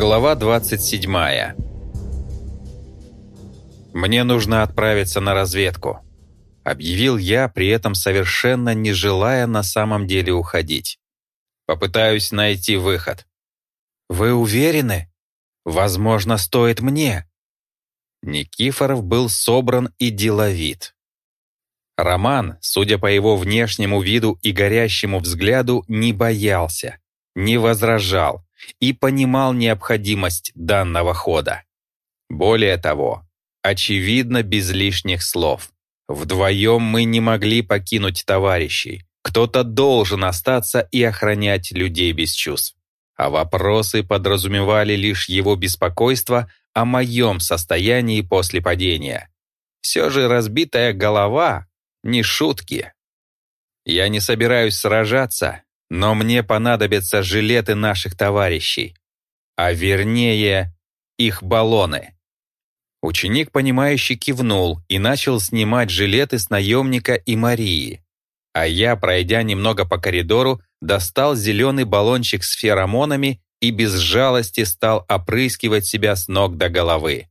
Глава 27 «Мне нужно отправиться на разведку», — объявил я, при этом совершенно не желая на самом деле уходить. «Попытаюсь найти выход». «Вы уверены? Возможно, стоит мне». Никифоров был собран и деловит. Роман, судя по его внешнему виду и горящему взгляду, не боялся, не возражал, и понимал необходимость данного хода. Более того, очевидно без лишних слов. Вдвоем мы не могли покинуть товарищей. Кто-то должен остаться и охранять людей без чувств. А вопросы подразумевали лишь его беспокойство о моем состоянии после падения. Все же разбитая голова — не шутки. Я не собираюсь сражаться, но мне понадобятся жилеты наших товарищей, а вернее, их баллоны. Ученик, понимающий, кивнул и начал снимать жилеты с наемника и Марии. А я, пройдя немного по коридору, достал зеленый баллончик с феромонами и без жалости стал опрыскивать себя с ног до головы.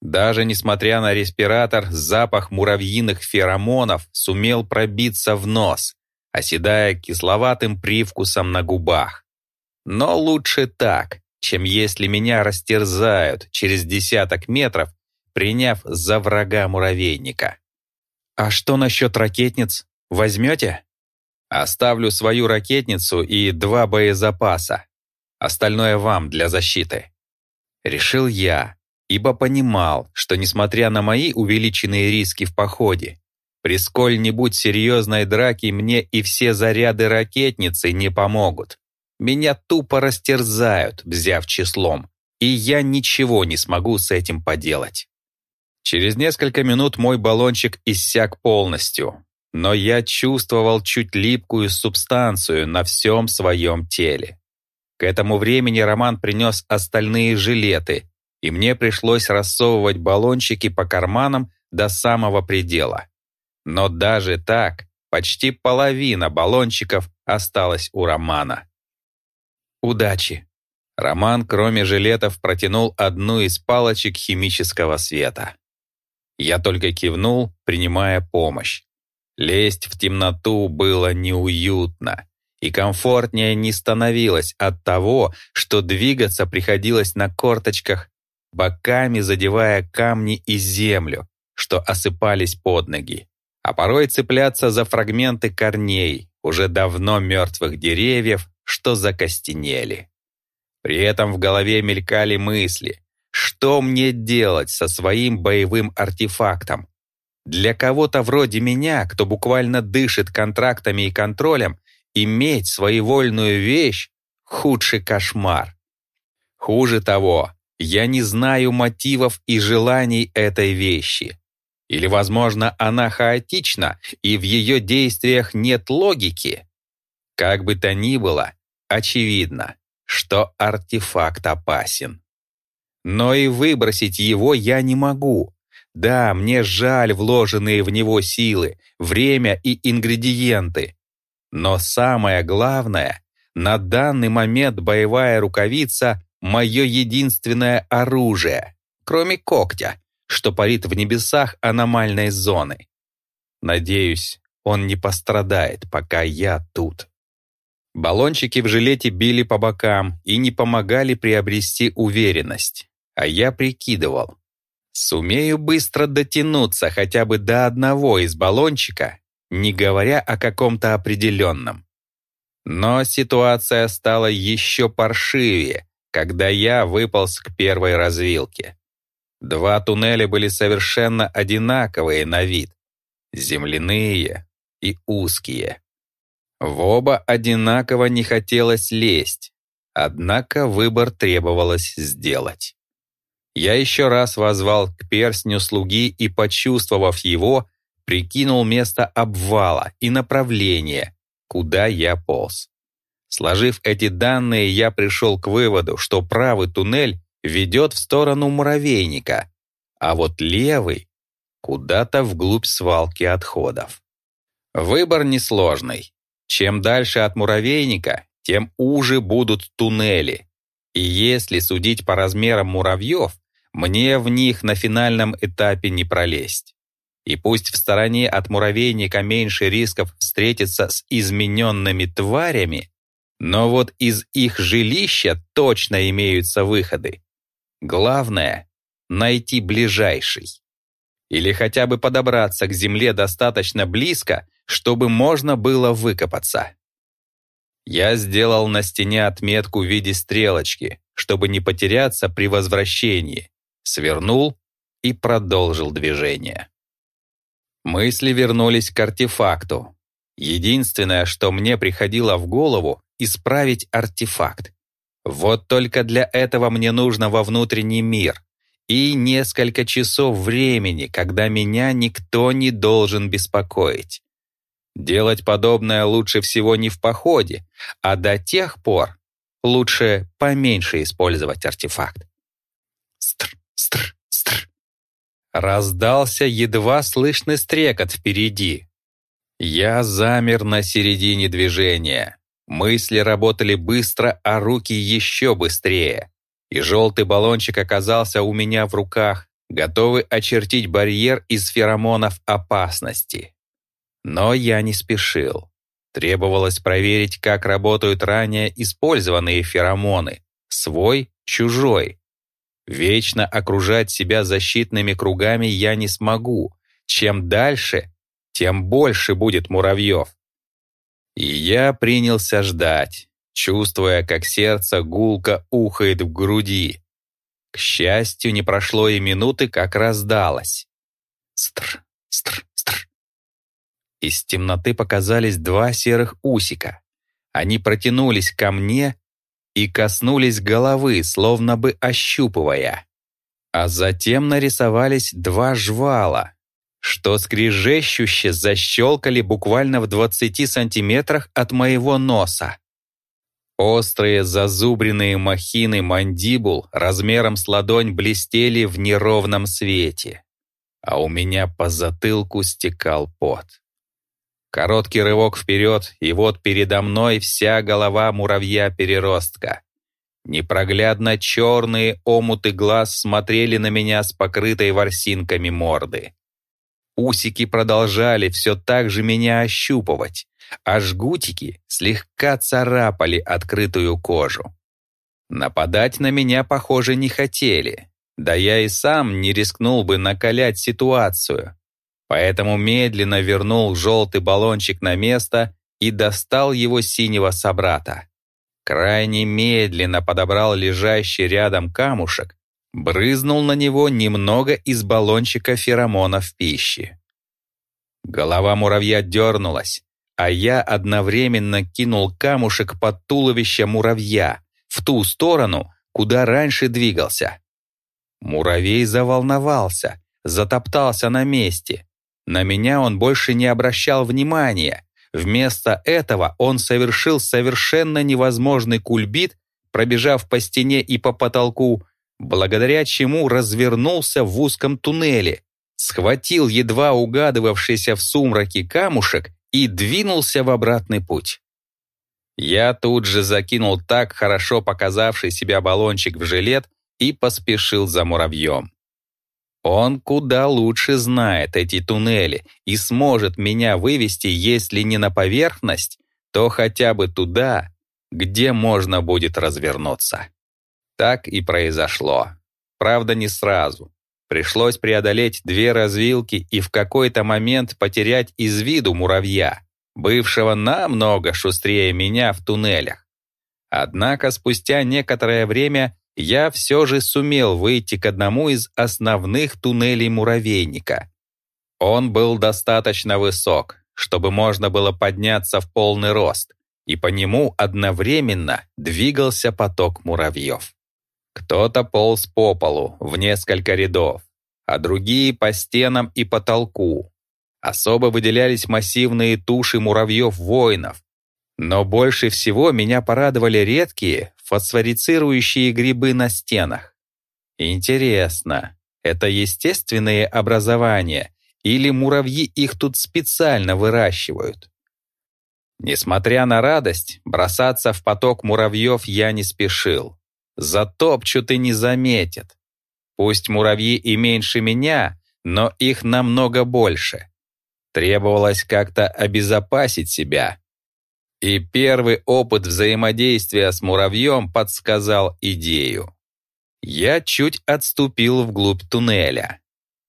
Даже несмотря на респиратор, запах муравьиных феромонов сумел пробиться в нос, оседая кисловатым привкусом на губах. Но лучше так, чем если меня растерзают через десяток метров, приняв за врага муравейника. «А что насчет ракетниц? Возьмете?» «Оставлю свою ракетницу и два боезапаса. Остальное вам для защиты». Решил я, ибо понимал, что несмотря на мои увеличенные риски в походе, при сколь-нибудь серьезной драке мне и все заряды ракетницы не помогут. Меня тупо растерзают, взяв числом, и я ничего не смогу с этим поделать. Через несколько минут мой баллончик иссяк полностью, но я чувствовал чуть липкую субстанцию на всем своем теле. К этому времени Роман принес остальные жилеты, и мне пришлось рассовывать баллончики по карманам до самого предела. Но даже так, почти половина баллончиков осталась у Романа. «Удачи!» Роман, кроме жилетов, протянул одну из палочек химического света. Я только кивнул, принимая помощь. Лезть в темноту было неуютно, и комфортнее не становилось от того, что двигаться приходилось на корточках, боками задевая камни и землю, что осыпались под ноги а порой цепляться за фрагменты корней уже давно мертвых деревьев, что закостенели. При этом в голове мелькали мысли, что мне делать со своим боевым артефактом. Для кого-то вроде меня, кто буквально дышит контрактами и контролем, иметь своевольную вещь — худший кошмар. Хуже того, я не знаю мотивов и желаний этой вещи. Или, возможно, она хаотична, и в ее действиях нет логики? Как бы то ни было, очевидно, что артефакт опасен. Но и выбросить его я не могу. Да, мне жаль вложенные в него силы, время и ингредиенты. Но самое главное, на данный момент боевая рукавица — мое единственное оружие, кроме когтя, что парит в небесах аномальной зоны. Надеюсь, он не пострадает, пока я тут. Баллончики в жилете били по бокам и не помогали приобрести уверенность. А я прикидывал. Сумею быстро дотянуться хотя бы до одного из баллончика, не говоря о каком-то определенном. Но ситуация стала еще паршивее, когда я выполз к первой развилке. Два туннеля были совершенно одинаковые на вид. Земляные и узкие. В оба одинаково не хотелось лезть, однако выбор требовалось сделать. Я еще раз возвал к перстню слуги и, почувствовав его, прикинул место обвала и направление, куда я полз. Сложив эти данные, я пришел к выводу, что правый туннель ведет в сторону муравейника, а вот левый — куда-то вглубь свалки отходов. Выбор несложный. Чем дальше от муравейника, тем уже будут туннели. И если судить по размерам муравьев, мне в них на финальном этапе не пролезть. И пусть в стороне от муравейника меньше рисков встретиться с измененными тварями, но вот из их жилища точно имеются выходы. Главное — найти ближайший. Или хотя бы подобраться к земле достаточно близко, чтобы можно было выкопаться. Я сделал на стене отметку в виде стрелочки, чтобы не потеряться при возвращении, свернул и продолжил движение. Мысли вернулись к артефакту. Единственное, что мне приходило в голову, исправить артефакт. Вот только для этого мне нужно во внутренний мир и несколько часов времени, когда меня никто не должен беспокоить. Делать подобное лучше всего не в походе, а до тех пор лучше поменьше использовать артефакт. Стр, стр, стр. Раздался едва слышный стрекот впереди. Я замер на середине движения. Мысли работали быстро, а руки еще быстрее. И желтый баллончик оказался у меня в руках, готовый очертить барьер из феромонов опасности. Но я не спешил. Требовалось проверить, как работают ранее использованные феромоны. Свой, чужой. Вечно окружать себя защитными кругами я не смогу. Чем дальше, тем больше будет муравьев. И я принялся ждать, чувствуя, как сердце гулко ухает в груди. К счастью, не прошло и минуты, как раздалось. Стр, стр, стр. Из темноты показались два серых усика. Они протянулись ко мне и коснулись головы, словно бы ощупывая. А затем нарисовались два жвала, что скрежещуще защелкали буквально в 20 сантиметрах от моего носа. Острые зазубренные махины мандибул размером с ладонь блестели в неровном свете, а у меня по затылку стекал пот. Короткий рывок вперед, и вот передо мной вся голова муравья-переростка. Непроглядно черные омуты глаз смотрели на меня с покрытой ворсинками морды. Усики продолжали все так же меня ощупывать, а жгутики слегка царапали открытую кожу. Нападать на меня, похоже, не хотели. Да я и сам не рискнул бы накалять ситуацию. Поэтому медленно вернул желтый баллончик на место и достал его синего собрата. Крайне медленно подобрал лежащий рядом камушек брызнул на него немного из баллончика феромонов пищи. Голова муравья дернулась, а я одновременно кинул камушек под туловище муравья в ту сторону, куда раньше двигался. Муравей заволновался, затоптался на месте. На меня он больше не обращал внимания. Вместо этого он совершил совершенно невозможный кульбит, пробежав по стене и по потолку, благодаря чему развернулся в узком туннеле, схватил едва угадывавшийся в сумраке камушек и двинулся в обратный путь. Я тут же закинул так хорошо показавший себя баллончик в жилет и поспешил за муравьем. Он куда лучше знает эти туннели и сможет меня вывести, если не на поверхность, то хотя бы туда, где можно будет развернуться. Так и произошло. Правда, не сразу. Пришлось преодолеть две развилки и в какой-то момент потерять из виду муравья, бывшего намного шустрее меня в туннелях. Однако спустя некоторое время я все же сумел выйти к одному из основных туннелей муравейника. Он был достаточно высок, чтобы можно было подняться в полный рост, и по нему одновременно двигался поток муравьев. Кто-то полз по полу в несколько рядов, а другие по стенам и потолку. Особо выделялись массивные туши муравьев-воинов. Но больше всего меня порадовали редкие фосфорицирующие грибы на стенах. Интересно, это естественные образования или муравьи их тут специально выращивают? Несмотря на радость, бросаться в поток муравьев я не спешил. Затопчут и не заметят. Пусть муравьи и меньше меня, но их намного больше. Требовалось как-то обезопасить себя. И первый опыт взаимодействия с муравьем подсказал идею. Я чуть отступил вглубь туннеля.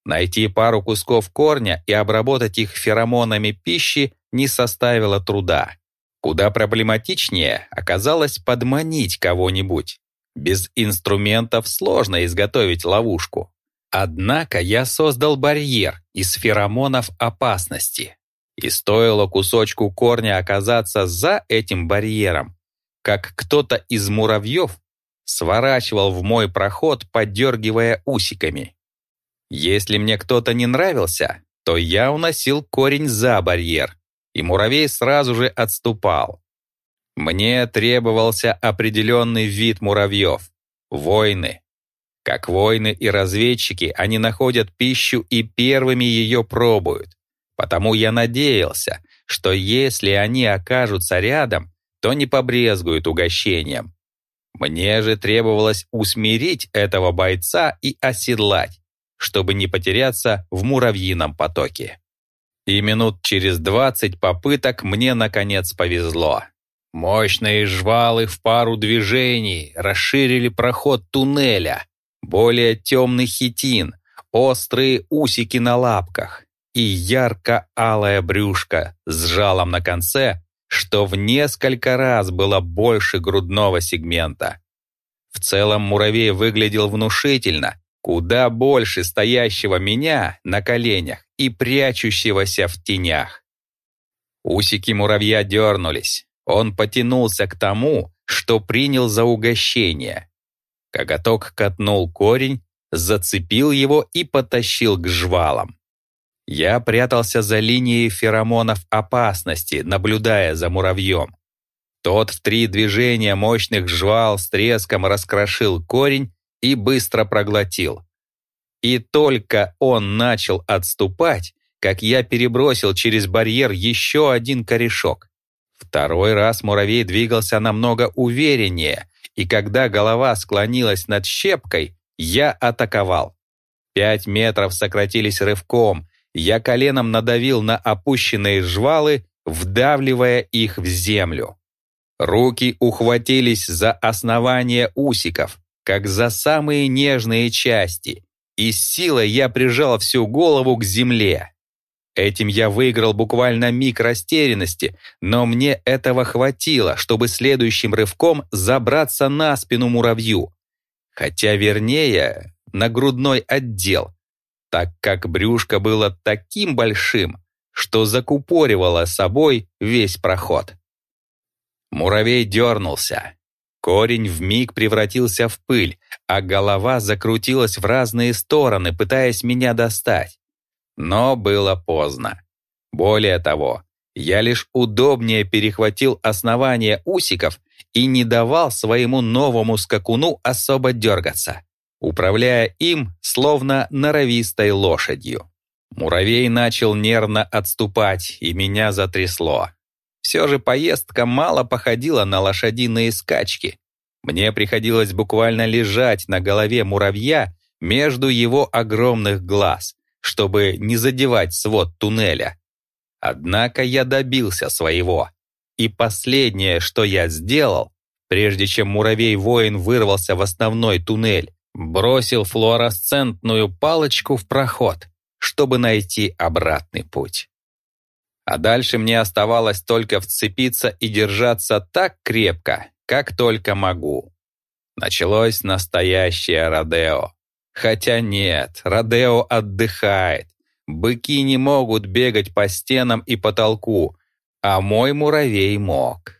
Найти пару кусков корня и обработать их феромонами пищи не составило труда. Куда проблематичнее оказалось подманить кого-нибудь. Без инструментов сложно изготовить ловушку. Однако я создал барьер из феромонов опасности. И стоило кусочку корня оказаться за этим барьером, как кто-то из муравьев сворачивал в мой проход, подергивая усиками. Если мне кто-то не нравился, то я уносил корень за барьер, и муравей сразу же отступал. Мне требовался определенный вид муравьев — воины. Как воины и разведчики, они находят пищу и первыми ее пробуют. Потому я надеялся, что если они окажутся рядом, то не побрезгуют угощением. Мне же требовалось усмирить этого бойца и оседлать, чтобы не потеряться в муравьином потоке. И минут через двадцать попыток мне наконец повезло. Мощные жвалы в пару движений расширили проход туннеля, более темный хитин, острые усики на лапках и ярко-алая брюшка с жалом на конце, что в несколько раз было больше грудного сегмента. В целом муравей выглядел внушительно, куда больше стоящего меня на коленях и прячущегося в тенях. Усики муравья дернулись, он потянулся к тому, что принял за угощение. Коготок катнул корень, зацепил его и потащил к жвалам. Я прятался за линией феромонов опасности, наблюдая за муравьем. Тот в три движения мощных жвал с треском раскрошил корень и быстро проглотил. И только он начал отступать, как я перебросил через барьер еще один корешок. Второй раз муравей двигался намного увереннее, и когда голова склонилась над щепкой, я атаковал. Пять метров сократились рывком, я коленом надавил на опущенные жвалы, вдавливая их в землю. Руки ухватились за основание усиков, как за самые нежные части, и с силой я прижал всю голову к земле. Этим я выиграл буквально миг растерянности, но мне этого хватило, чтобы следующим рывком забраться на спину муравью. Хотя вернее, на грудной отдел, так как брюшко было таким большим, что закупоривало собой весь проход. Муравей дернулся. Корень вмиг превратился в пыль, а голова закрутилась в разные стороны, пытаясь меня достать. Но было поздно. Более того, я лишь удобнее перехватил основание усиков и не давал своему новому скакуну особо дергаться, управляя им словно норовистой лошадью. Муравей начал нервно отступать, и меня затрясло. Все же поездка мало походила на лошадиные скачки. Мне приходилось буквально лежать на голове муравья между его огромных глаз, чтобы не задевать свод туннеля. Однако я добился своего. И последнее, что я сделал, прежде чем муравей-воин вырвался в основной туннель, бросил флуоресцентную палочку в проход, чтобы найти обратный путь. А дальше мне оставалось только вцепиться и держаться так крепко, как только могу. Началось настоящее Родео. Хотя нет, Родео отдыхает. Быки не могут бегать по стенам и потолку, а мой муравей мог.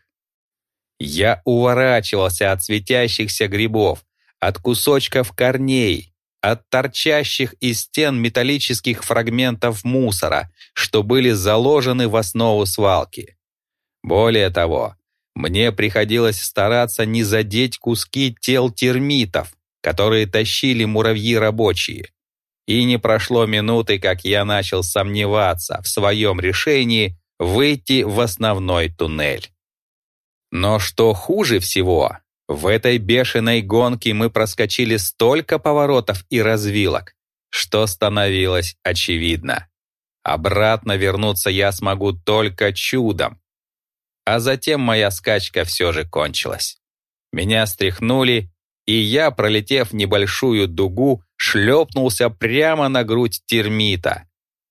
Я уворачивался от светящихся грибов, от кусочков корней, от торчащих из стен металлических фрагментов мусора, что были заложены в основу свалки. Более того, мне приходилось стараться не задеть куски тел термитов, которые тащили муравьи рабочие. И не прошло минуты, как я начал сомневаться в своем решении выйти в основной туннель. Но что хуже всего, В этой бешеной гонке мы проскочили столько поворотов и развилок, что становилось очевидно. Обратно вернуться я смогу только чудом. А затем моя скачка все же кончилась. Меня стряхнули, и я, пролетев небольшую дугу, шлепнулся прямо на грудь термита.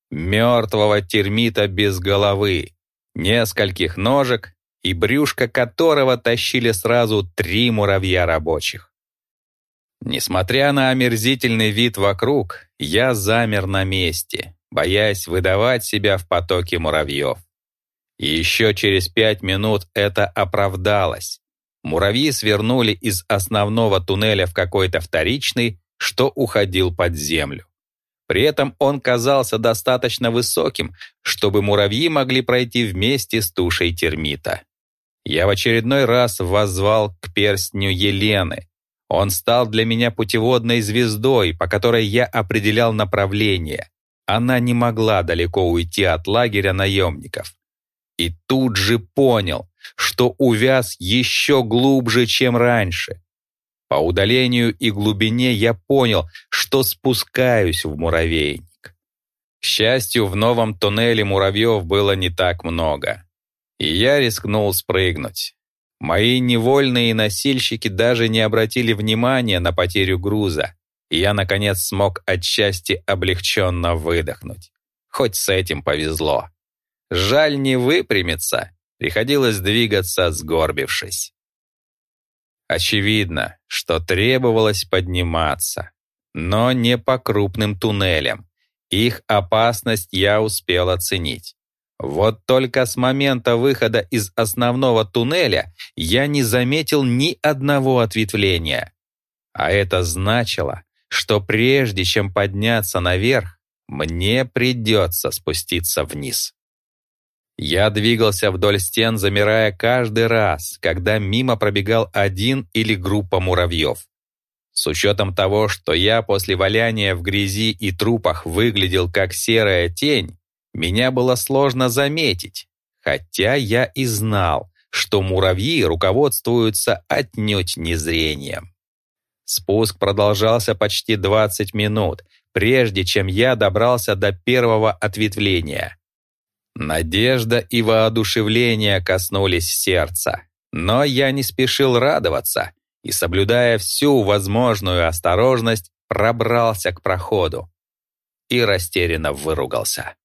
Мертвого термита без головы, нескольких ножек и брюшко которого тащили сразу три муравья рабочих. Несмотря на омерзительный вид вокруг, я замер на месте, боясь выдавать себя в потоке муравьев. И еще через пять минут это оправдалось. Муравьи свернули из основного туннеля в какой-то вторичный, что уходил под землю. При этом он казался достаточно высоким, чтобы муравьи могли пройти вместе с тушей термита. Я в очередной раз воззвал к перстню Елены. Он стал для меня путеводной звездой, по которой я определял направление. Она не могла далеко уйти от лагеря наемников. И тут же понял, что увяз еще глубже, чем раньше. По удалению и глубине я понял, что спускаюсь в муравейник. К счастью, в новом туннеле муравьев было не так много. И я рискнул спрыгнуть. Мои невольные носильщики даже не обратили внимания на потерю груза, и я, наконец, смог отчасти облегченно выдохнуть. Хоть с этим повезло. Жаль не выпрямиться, приходилось двигаться, сгорбившись. Очевидно, что требовалось подниматься, но не по крупным туннелям. Их опасность я успел оценить. Вот только с момента выхода из основного туннеля я не заметил ни одного ответвления. А это значило, что прежде чем подняться наверх, мне придется спуститься вниз. Я двигался вдоль стен, замирая каждый раз, когда мимо пробегал один или группа муравьев. С учетом того, что я после валяния в грязи и трупах выглядел как серая тень, меня было сложно заметить, хотя я и знал, что муравьи руководствуются отнюдь не зрением. Спуск продолжался почти 20 минут, прежде чем я добрался до первого ответвления. Надежда и воодушевление коснулись сердца, но я не спешил радоваться и, соблюдая всю возможную осторожность, пробрался к проходу и растерянно выругался.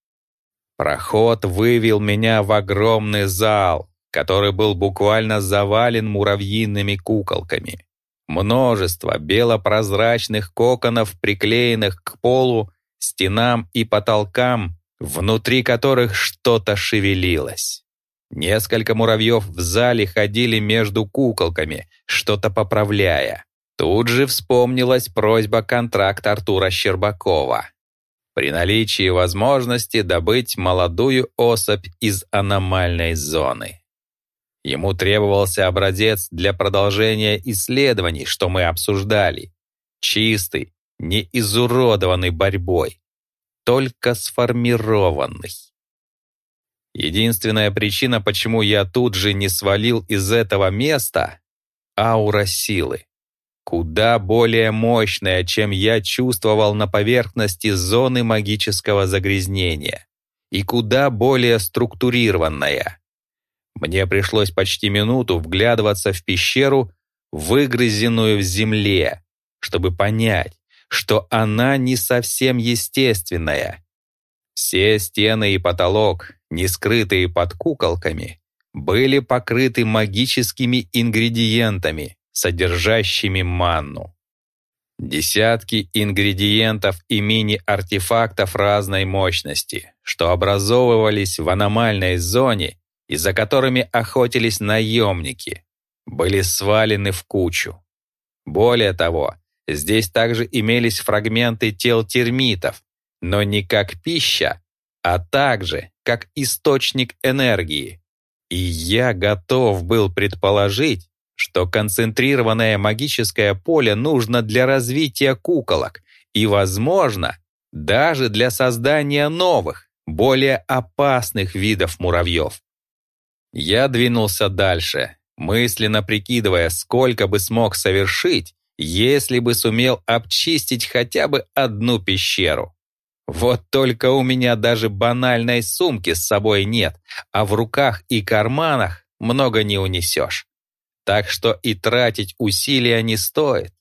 Проход вывел меня в огромный зал, который был буквально завален муравьиными куколками. Множество белопрозрачных коконов, приклеенных к полу, стенам и потолкам, внутри которых что-то шевелилось. Несколько муравьев в зале ходили между куколками, что-то поправляя. Тут же вспомнилась просьба контракта Артура Щербакова. При наличии возможности добыть молодую особь из аномальной зоны. Ему требовался образец для продолжения исследований, что мы обсуждали. Чистый, не изуродованный борьбой только сформированный. Единственная причина, почему я тут же не свалил из этого места — аура силы. Куда более мощная, чем я чувствовал на поверхности зоны магического загрязнения. И куда более структурированная. Мне пришлось почти минуту вглядываться в пещеру, выгрызенную в земле, чтобы понять, что она не совсем естественная. Все стены и потолок, не скрытые под куколками, были покрыты магическими ингредиентами, содержащими манну. Десятки ингредиентов и мини-артефактов разной мощности, что образовывались в аномальной зоне и за которыми охотились наемники, были свалены в кучу. Более того, Здесь также имелись фрагменты тел термитов, но не как пища, а также как источник энергии. И я готов был предположить, что концентрированное магическое поле нужно для развития куколок и, возможно, даже для создания новых, более опасных видов муравьев. Я двинулся дальше, мысленно прикидывая, сколько бы смог совершить, если бы сумел обчистить хотя бы одну пещеру. Вот только у меня даже банальной сумки с собой нет, а в руках и карманах много не унесешь. Так что и тратить усилия не стоит.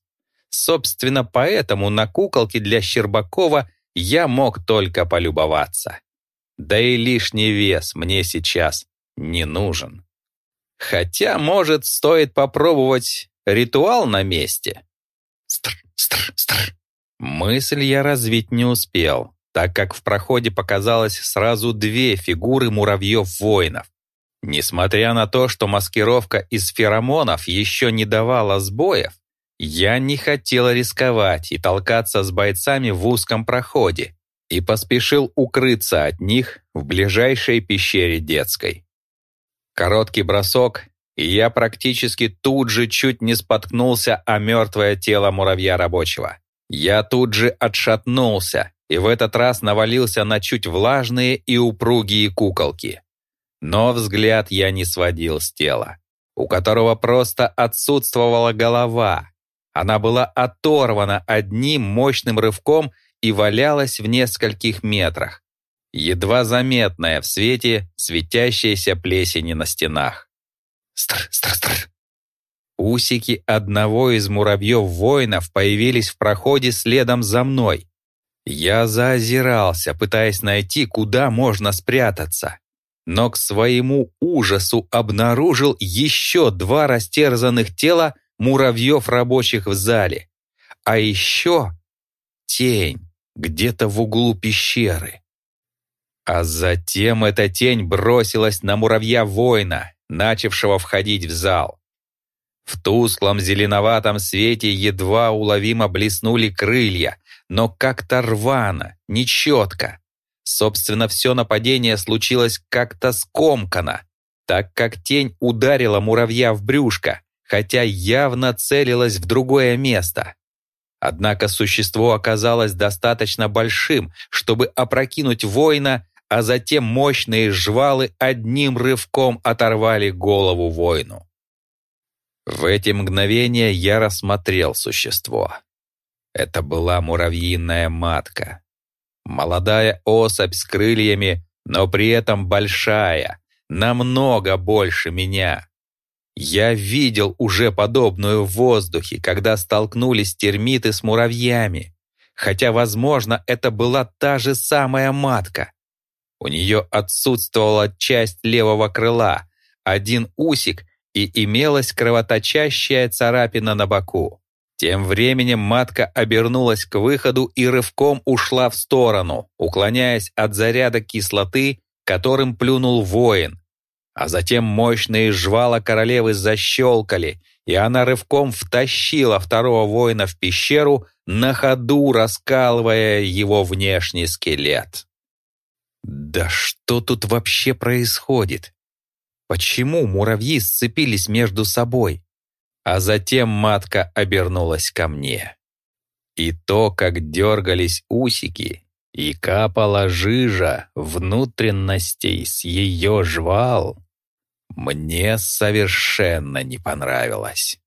Собственно, поэтому на куколке для Щербакова я мог только полюбоваться. Да и лишний вес мне сейчас не нужен. Хотя, может, стоит попробовать ритуал на месте? Стр, стр. Мысль я развить не успел, так как в проходе показалось сразу две фигуры муравьев-воинов. Несмотря на то, что маскировка из феромонов еще не давала сбоев, я не хотел рисковать и толкаться с бойцами в узком проходе и поспешил укрыться от них в ближайшей пещере детской. Короткий бросок, я практически тут же чуть не споткнулся о мертвое тело муравья рабочего. Я тут же отшатнулся и в этот раз навалился на чуть влажные и упругие куколки. Но взгляд я не сводил с тела, у которого просто отсутствовала голова. Она была оторвана одним мощным рывком и валялась в нескольких метрах, едва заметная в свете светящейся плесени на стенах. Стр, стр, стр. Усики одного из муравьев-воинов появились в проходе следом за мной. Я заозирался, пытаясь найти, куда можно спрятаться но к своему ужасу обнаружил еще два растерзанных тела муравьев рабочих в зале. А еще тень где-то в углу пещеры. А затем эта тень бросилась на муравья-воина, начавшего входить в зал. В тусклом зеленоватом свете едва уловимо блеснули крылья, но как-то рвано, нечетко. Собственно, все нападение случилось как-то скомкано, так как тень ударила муравья в брюшко, хотя явно целилась в другое место. Однако существо оказалось достаточно большим, чтобы опрокинуть воина, а затем мощные жвалы одним рывком оторвали голову воину. В эти мгновения я рассмотрел существо. Это была муравьиная матка, Молодая особь с крыльями, но при этом большая, намного больше меня. Я видел уже подобную в воздухе, когда столкнулись термиты с муравьями, хотя, возможно, это была та же самая матка. У нее отсутствовала часть левого крыла, один усик и имелась кровоточащая царапина на боку. Тем временем матка обернулась к выходу и рывком ушла в сторону, уклоняясь от заряда кислоты, которым плюнул воин. А затем мощные жвала королевы защелкали, и она рывком втащила второго воина в пещеру, на ходу раскалывая его внешний скелет. Да что тут вообще происходит? Почему муравьи сцепились между собой? а затем матка обернулась ко мне. И то, как дергались усики, и капала жижа внутренностей с ее жвал, мне совершенно не понравилось.